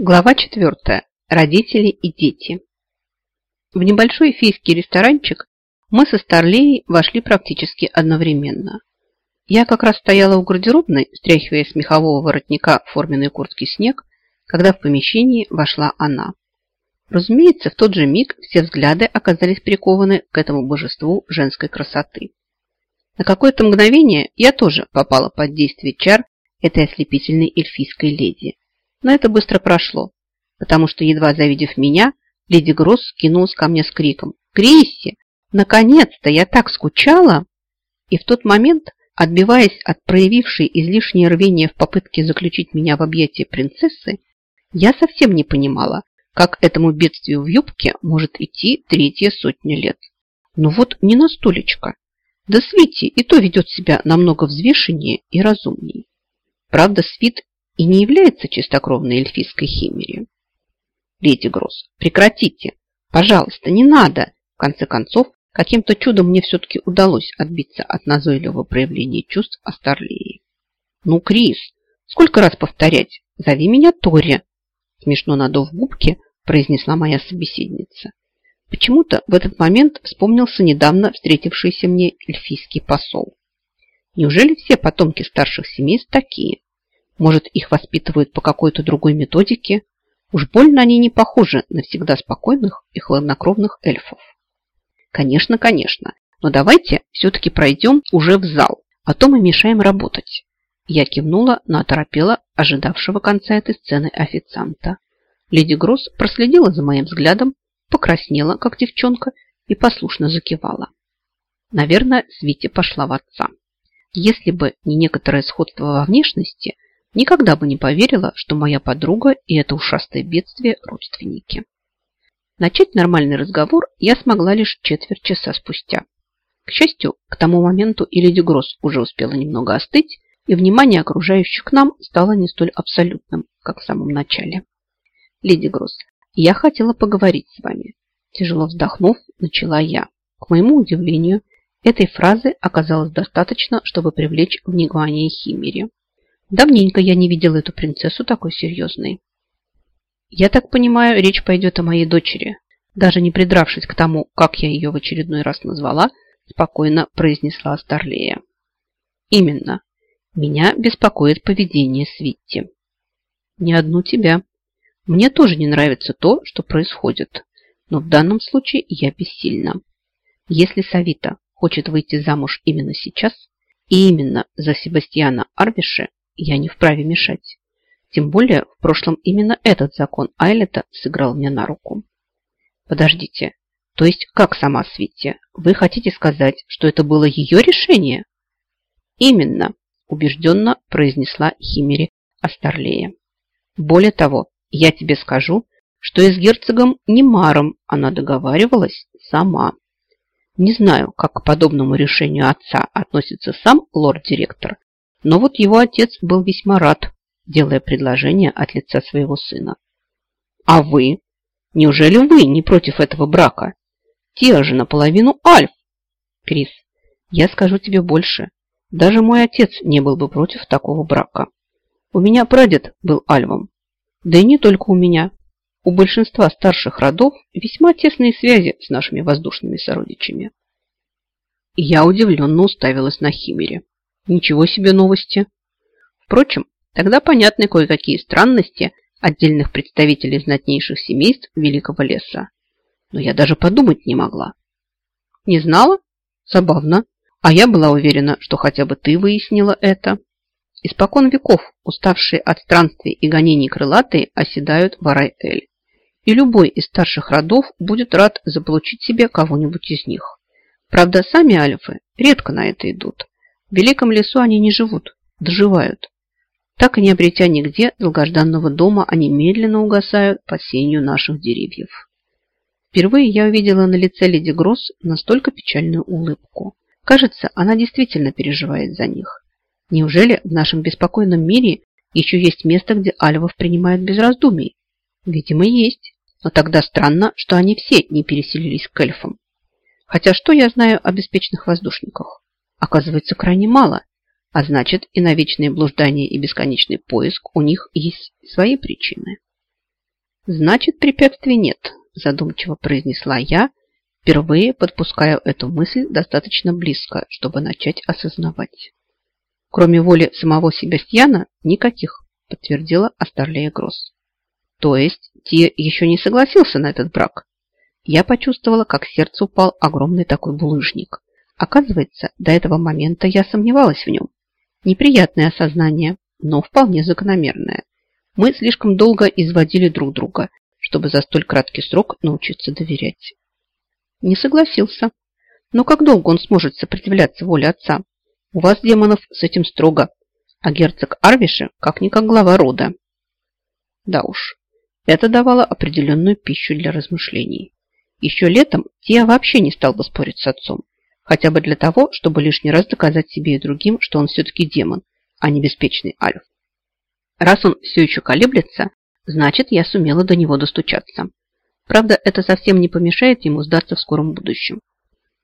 Глава 4. Родители и дети. В небольшой фийский ресторанчик мы со Старлеей вошли практически одновременно. Я как раз стояла у гардеробной, стряхивая с мехового воротника форменной куртки снег, когда в помещении вошла она. Разумеется, в тот же миг все взгляды оказались прикованы к этому божеству женской красоты. На какое-то мгновение я тоже попала под действие чар этой ослепительной эльфийской леди – но это быстро прошло, потому что, едва завидев меня, леди Гросс кинулась ко мне с криком «Крисси, наконец-то! Я так скучала!» И в тот момент, отбиваясь от проявившей излишнее рвение в попытке заключить меня в объятия принцессы, я совсем не понимала, как этому бедствию в юбке может идти третья сотня лет. Но вот не на столечко. Да Свити и то ведет себя намного взвешеннее и разумнее. Правда, Свит и не является чистокровной эльфийской химерией. Леди Гросс, прекратите! Пожалуйста, не надо! В конце концов, каким-то чудом мне все-таки удалось отбиться от назойливого проявления чувств Астарлии. Ну, Крис, сколько раз повторять? Зови меня Тори! Смешно надув губки, произнесла моя собеседница. Почему-то в этот момент вспомнился недавно встретившийся мне эльфийский посол. Неужели все потомки старших семейств такие? Может, их воспитывают по какой-то другой методике? Уж больно они не похожи на всегда спокойных и хладнокровных эльфов. Конечно, конечно, но давайте все-таки пройдем уже в зал, а то мы мешаем работать. Я кивнула на оторопела ожидавшего конца этой сцены официанта. Леди Гросс проследила за моим взглядом, покраснела, как девчонка, и послушно закивала. Наверное, Свите пошла в отца. Если бы не некоторое сходство во внешности – Никогда бы не поверила, что моя подруга и это ушастое бедствие – родственники. Начать нормальный разговор я смогла лишь четверть часа спустя. К счастью, к тому моменту и леди Гросс уже успела немного остыть, и внимание окружающих к нам стало не столь абсолютным, как в самом начале. «Леди Гросс, я хотела поговорить с вами». Тяжело вздохнув, начала я. К моему удивлению, этой фразы оказалось достаточно, чтобы привлечь внимание Химери. Давненько я не видела эту принцессу такой серьезной. Я так понимаю, речь пойдет о моей дочери. Даже не придравшись к тому, как я ее в очередной раз назвала, спокойно произнесла Старлея. Именно. Меня беспокоит поведение Свитти. Не одну тебя. Мне тоже не нравится то, что происходит. Но в данном случае я бессильна. Если Савита хочет выйти замуж именно сейчас, и именно за Себастьяна Арвише, я не вправе мешать. Тем более, в прошлом именно этот закон Айлета сыграл мне на руку. Подождите, то есть как сама Свитти? Вы хотите сказать, что это было ее решение? Именно, убежденно произнесла Химери Астарлея. Более того, я тебе скажу, что и с герцогом Немаром она договаривалась сама. Не знаю, как к подобному решению отца относится сам лорд-директор, но вот его отец был весьма рад, делая предложение от лица своего сына. А вы? Неужели вы не против этого брака? Те же наполовину альф. Крис, я скажу тебе больше. Даже мой отец не был бы против такого брака. У меня прадед был альвом. Да и не только у меня. У большинства старших родов весьма тесные связи с нашими воздушными сородичами. Я удивленно уставилась на Химере. Ничего себе новости. Впрочем, тогда понятны кое-какие странности отдельных представителей знатнейших семейств Великого леса. Но я даже подумать не могла. Не знала? Забавно. А я была уверена, что хотя бы ты выяснила это. Испокон веков, уставшие от странствий и гонений крылатые, оседают в Арай-Эль. И любой из старших родов будет рад заполучить себе кого-нибудь из них. Правда, сами альфы редко на это идут. В великом лесу они не живут, доживают. Так и не обретя нигде долгожданного дома, они медленно угасают под сенью наших деревьев. Впервые я увидела на лице леди Гросс настолько печальную улыбку. Кажется, она действительно переживает за них. Неужели в нашем беспокойном мире еще есть место, где альвов принимают без раздумий? Видимо, есть. Но тогда странно, что они все не переселились к эльфам. Хотя что я знаю о беспечных воздушниках? Оказывается крайне мало, а значит и на вечные блуждания и бесконечный поиск у них есть свои причины. Значит, препятствий нет, задумчиво произнесла я, впервые подпуская эту мысль достаточно близко, чтобы начать осознавать. Кроме воли самого Себастьяна, никаких, подтвердила Астарлея Гросс. То есть Тия еще не согласился на этот брак? Я почувствовала, как сердце упал огромный такой булыжник. Оказывается, до этого момента я сомневалась в нем. Неприятное осознание, но вполне закономерное. Мы слишком долго изводили друг друга, чтобы за столь краткий срок научиться доверять. Не согласился. Но как долго он сможет сопротивляться воле отца? У вас, демонов, с этим строго, а герцог Арвиши как-никак глава рода. Да уж, это давало определенную пищу для размышлений. Еще летом Тия вообще не стал бы спорить с отцом, хотя бы для того, чтобы лишний раз доказать себе и другим, что он все-таки демон, а не беспечный альф. Раз он все еще колеблется, значит, я сумела до него достучаться. Правда, это совсем не помешает ему сдаться в скором будущем.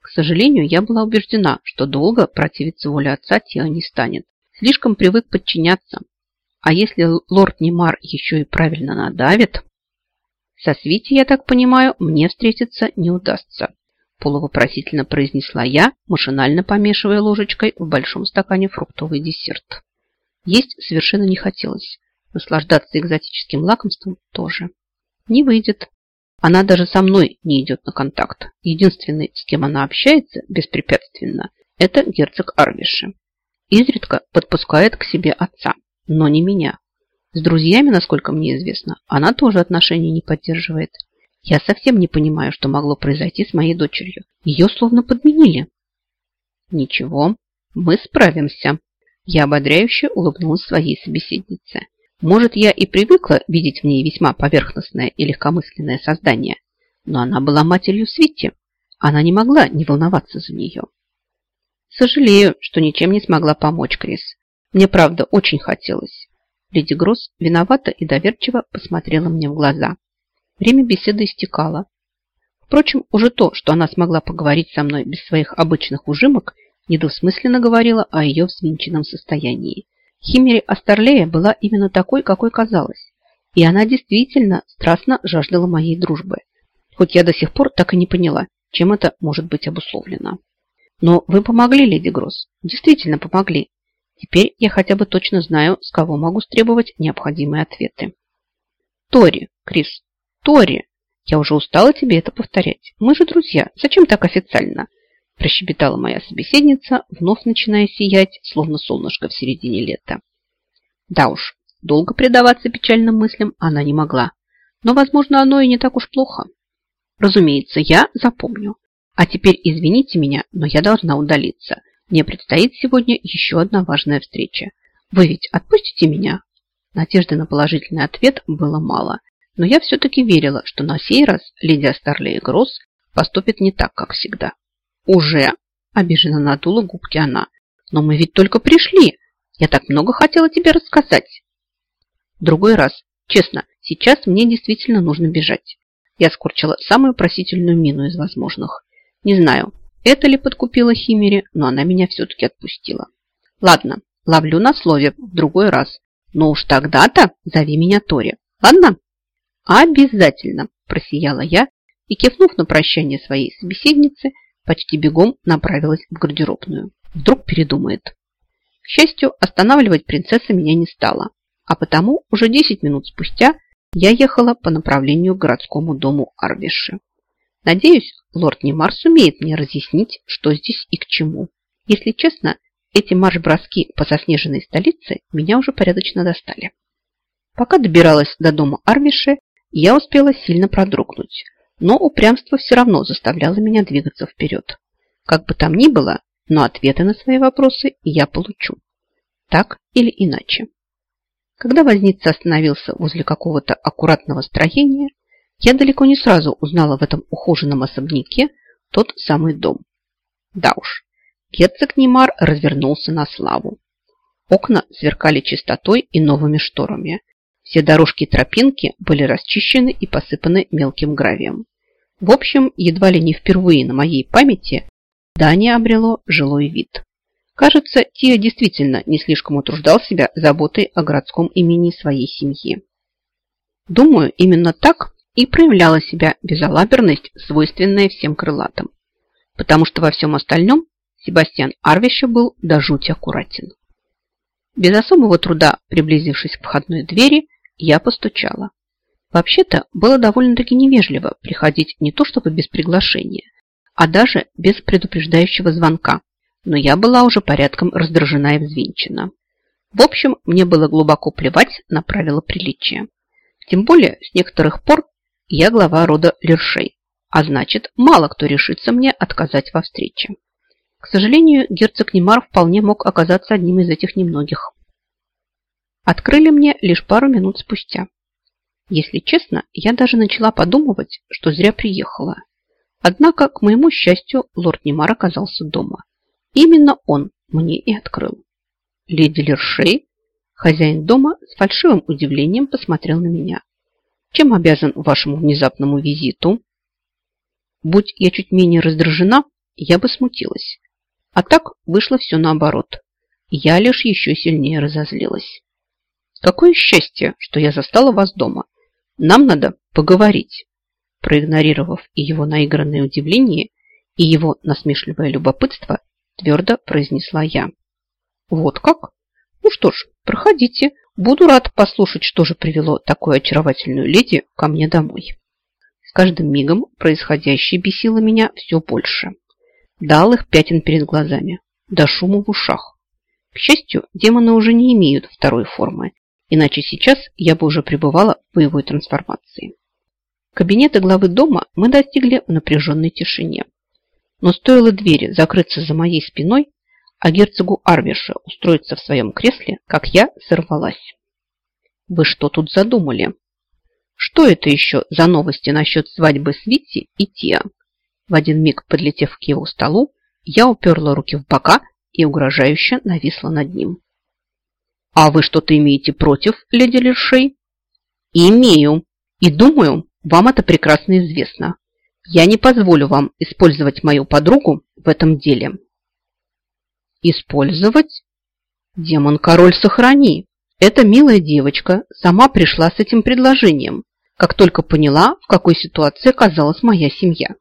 К сожалению, я была убеждена, что долго противиться воле отца Тиа не станет. Слишком привык подчиняться. А если лорд Немар еще и правильно надавит... Со Свити, я так понимаю, мне встретиться не удастся. Полувопросительно произнесла я, машинально помешивая ложечкой в большом стакане фруктовый десерт. Есть совершенно не хотелось. Наслаждаться экзотическим лакомством тоже. Не выйдет. Она даже со мной не идет на контакт. Единственный, с кем она общается беспрепятственно, это герцог Арвиши. Изредка подпускает к себе отца, но не меня. С друзьями, насколько мне известно, она тоже отношений не поддерживает. Я совсем не понимаю, что могло произойти с моей дочерью. Ее словно подменили. Ничего, мы справимся. Я ободряюще улыбнулась своей собеседнице. Может, я и привыкла видеть в ней весьма поверхностное и легкомысленное создание, но она была матерью Свити. Она не могла не волноваться за нее. Сожалею, что ничем не смогла помочь, Крис. Мне, правда, очень хотелось. Леди Гросс виновата и доверчиво посмотрела мне в глаза. Время беседы истекало. Впрочем, уже то, что она смогла поговорить со мной без своих обычных ужимок, недвусмысленно говорила о ее взвинченном состоянии. Химери Астарлея была именно такой, какой казалась. И она действительно страстно жаждала моей дружбы. Хоть я до сих пор так и не поняла, чем это может быть обусловлено. Но вы помогли, леди Гросс. Действительно помогли. Теперь я хотя бы точно знаю, с кого могу стребовать необходимые ответы. Тори, Крис, Тори, я уже устала тебе это повторять. Мы же друзья. Зачем так официально? Прощебетала моя собеседница, вновь начиная сиять, словно солнышко в середине лета. Да уж, долго предаваться печальным мыслям она не могла. Но, возможно, оно и не так уж плохо. Разумеется, я запомню. А теперь извините меня, но я должна удалиться. Мне предстоит сегодня еще одна важная встреча. Вы ведь отпустите меня?» Надежды на положительный ответ было мало, но я все-таки верила, что на сей раз леди Астарлея Гросс поступит не так, как всегда. «Уже?» – обиженно надула губки она. «Но мы ведь только пришли. Я так много хотела тебе рассказать». Другой раз. Честно, сейчас мне действительно нужно бежать. Я скорчила самую просительную мину из возможных. Не знаю, это ли подкупила Химери, но она меня все-таки отпустила. Ладно, ловлю на слове в другой раз. Но уж тогда-то зови меня Тори. Ладно? Обязательно, просияла я и, кивнув на прощание своей собеседницы, почти бегом направилась в гардеробную. Вдруг передумает. К счастью, останавливать принцесса меня не стала, а потому уже 10 минут спустя я ехала по направлению к городскому дому Арвиши. Надеюсь, лорд Немар сумеет мне разъяснить, что здесь и к чему. Если честно, эти марш-броски по заснеженной столице меня уже порядочно достали. Пока добиралась до дома Арвиши, я успела сильно продрогнуть, но упрямство все равно заставляло меня двигаться вперед. Как бы там ни было, но ответы на свои вопросы я получу. Так или иначе. Когда возница остановился возле какого-то аккуратного строения, я далеко не сразу узнала в этом ухоженном особняке тот самый дом. Да уж, герцог Немар развернулся на славу. Окна сверкали чистотой и новыми шторами. Все дорожки и тропинки были расчищены и посыпаны мелким гравием. В общем, едва ли не впервые на моей памяти здание обрело жилой вид. Кажется, Тия действительно не слишком утруждал себя заботой о городском имени своей семьи. Думаю, именно так и проявляла себя безалаберность, свойственная всем крылатым. Потому что во всем остальном Себастьян Арвище был до жути аккуратен. Без особого труда, приблизившись к входной двери, я постучала. Вообще-то было довольно-таки невежливо приходить не то чтобы без приглашения, а даже без предупреждающего звонка, но я была уже порядком раздражена и взвинчена. В общем, мне было глубоко плевать на правила приличия. Тем более, с некоторых пор я глава рода Лершей, а значит, мало кто решится мне отказать во встрече. К сожалению, герцог Немар вполне мог оказаться одним из этих немногих. Открыли мне лишь пару минут спустя. Если честно, я даже начала подумывать, что зря приехала. Однако, к моему счастью, лорд Немар оказался дома. Именно он мне и открыл. Леди Лершей, хозяин дома, с фальшивым удивлением посмотрел на меня. Чем обязан вашему внезапному визиту? Будь я чуть менее раздражена, я бы смутилась. А так вышло все наоборот. Я лишь еще сильнее разозлилась. Какое счастье, что я застала вас дома. Нам надо поговорить. Проигнорировав и его наигранное удивление, и его насмешливое любопытство, твердо произнесла я. Вот как? Ну что ж, проходите. Буду рад послушать, что же привело такую очаровательную леди ко мне домой. С каждым мигом происходящее бесило меня все больше до алых пятен перед глазами, до шума в ушах. К счастью, демоны уже не имеют второй формы, иначе сейчас я бы уже пребывала в боевой трансформации. Кабинета главы дома мы достигли в напряженной тишине. Но стоило двери закрыться за моей спиной, а герцогу Арвиша устроиться в своем кресле, как я сорвалась. Вы что тут задумали? Что это еще за новости насчет свадьбы с Витти и Тиа? В один миг, подлетев к его столу, я уперла руки в бока и угрожающе нависла над ним. «А вы что-то имеете против, леди Лершей?» «Имею. И думаю, вам это прекрасно известно. Я не позволю вам использовать мою подругу в этом деле». «Использовать? Демон-король, сохрани! Эта милая девочка сама пришла с этим предложением, как только поняла, в какой ситуации оказалась моя семья.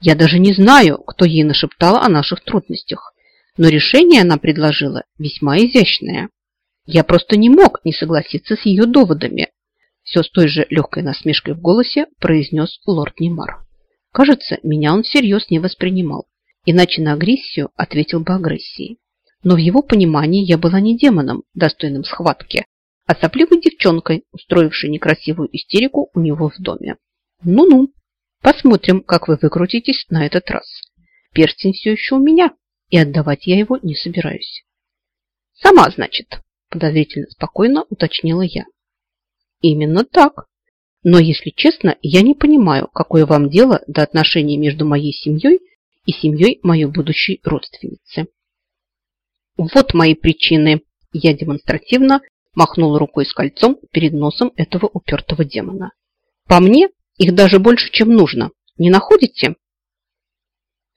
Я даже не знаю, кто ей нашептал о наших трудностях, но решение она предложила весьма изящное. Я просто не мог не согласиться с ее доводами. Все с той же легкой насмешкой в голосе произнес лорд Немар. Кажется, меня он всерьез не воспринимал, иначе на агрессию ответил бы агрессией. Но в его понимании я была не демоном, достойным схватки, а сопливой девчонкой, устроившей некрасивую истерику у него в доме. Ну-ну. Посмотрим, как вы выкрутитесь на этот раз. Перстень все еще у меня, и отдавать я его не собираюсь. Сама, значит, подозрительно спокойно уточнила я. Именно так. Но, если честно, я не понимаю, какое вам дело до отношений между моей семьей и семьей моей будущей родственницы. Вот мои причины. Я демонстративно махнула рукой с кольцом перед носом этого упертого демона. По мне, их даже больше, чем нужно. Не находите?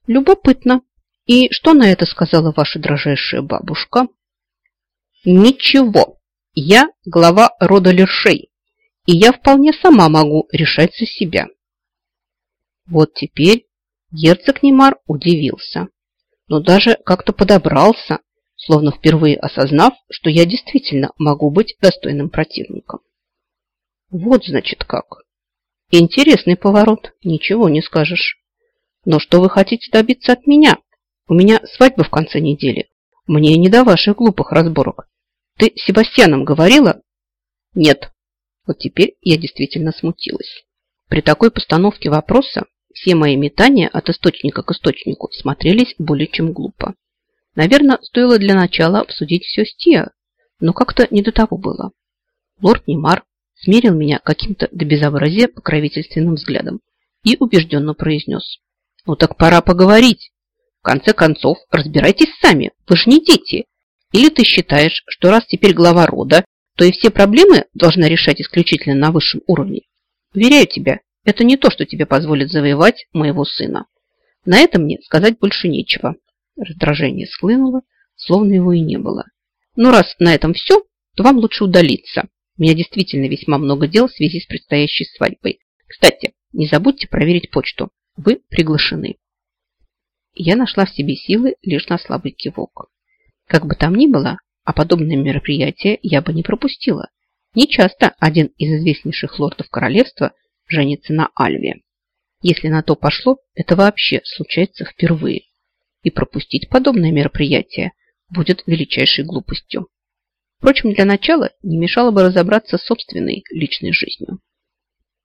Любопытно. И что на это сказала ваша дрожайшая бабушка? Ничего. Я глава рода Лершей, и я вполне сама могу решать за себя. Вот теперь герцог Немар удивился, но даже как-то подобрался, словно впервые осознав, что я действительно могу быть достойным противником. Вот значит как. Интересный поворот, ничего не скажешь. Но что вы хотите добиться от меня? У меня свадьба в конце недели. Мне не до ваших глупых разборок. Ты с Себастьяном говорила? Нет. Вот теперь я действительно смутилась. При такой постановке вопроса все мои метания от источника к источнику смотрелись более чем глупо. Наверное, стоило для начала обсудить все с Тиа, но как-то не до того было. Лорд Немар смерил меня каким-то до безобразия покровительственным взглядом и убежденно произнес. «Ну так пора поговорить. В конце концов, разбирайтесь сами, вы же не дети. Или ты считаешь, что раз теперь глава рода, то и все проблемы должна решать исключительно на высшем уровне? Уверяю тебя, это не то, что тебе позволит завоевать моего сына. На этом мне сказать больше нечего». Раздражение схлынуло, словно его и не было. «Ну раз на этом все, то вам лучше удалиться. У меня действительно весьма много дел в связи с предстоящей свадьбой. Кстати, не забудьте проверить почту. Вы приглашены. Я нашла в себе силы лишь на слабый кивок. Как бы там ни было, а подобное мероприятие я бы не пропустила. Не часто один из известнейших лордов королевства женится на Альве. Если на то пошло, это вообще случается впервые. И пропустить подобное мероприятие будет величайшей глупостью. Впрочем, для начала не мешало бы разобраться с собственной личной жизнью.